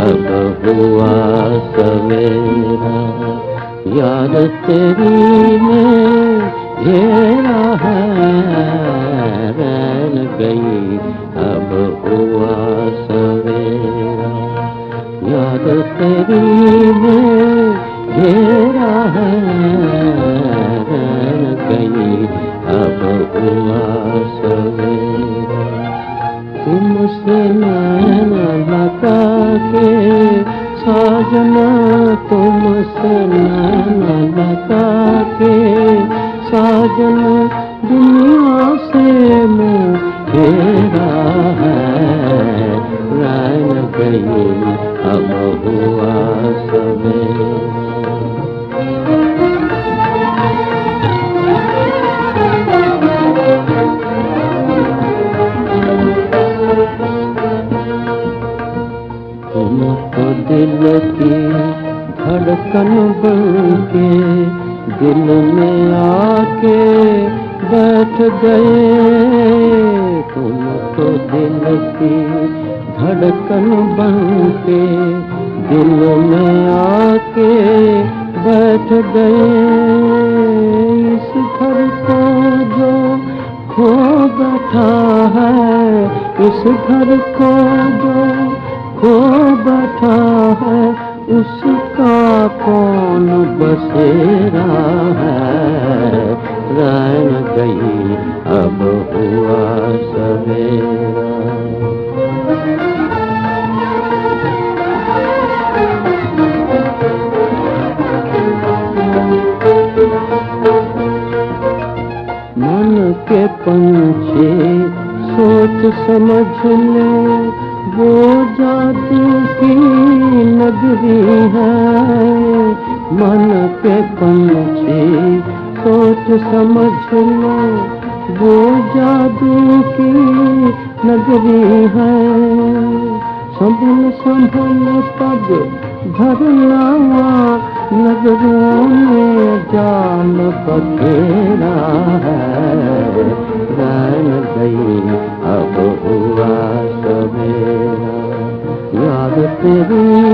अब हुआ सवेरा याद तेरी में घेरा है रैन गई। अब हुआ सवेरा याद तेरी में घेरा है रैन गई। अब हुआ सवेरा, तुमसे नैन साजना तुम लगा के, साजन दुनिया से मैं घेरा है। रैन गई अब हुआ सवेरा धड़कन बन के दिल में आके बैठ गए। तुम तो दिल की धड़कन बन के दिल में आके बैठ गए। इस घर को जो खो बैठा है, इस घर को जो खो बैठा है उसका कौन बसेरा है? रैन गई, अब हुआ सवेरा। मन के पंछी सोच समझ ले वो जादू की नगरी है। मन के पंछी सोच समझ ले, वो जादू की नगरी है। संभल संभल पग भरना नगरों में जान बखेरा है। गई, अब हुआ ಸೇವೆ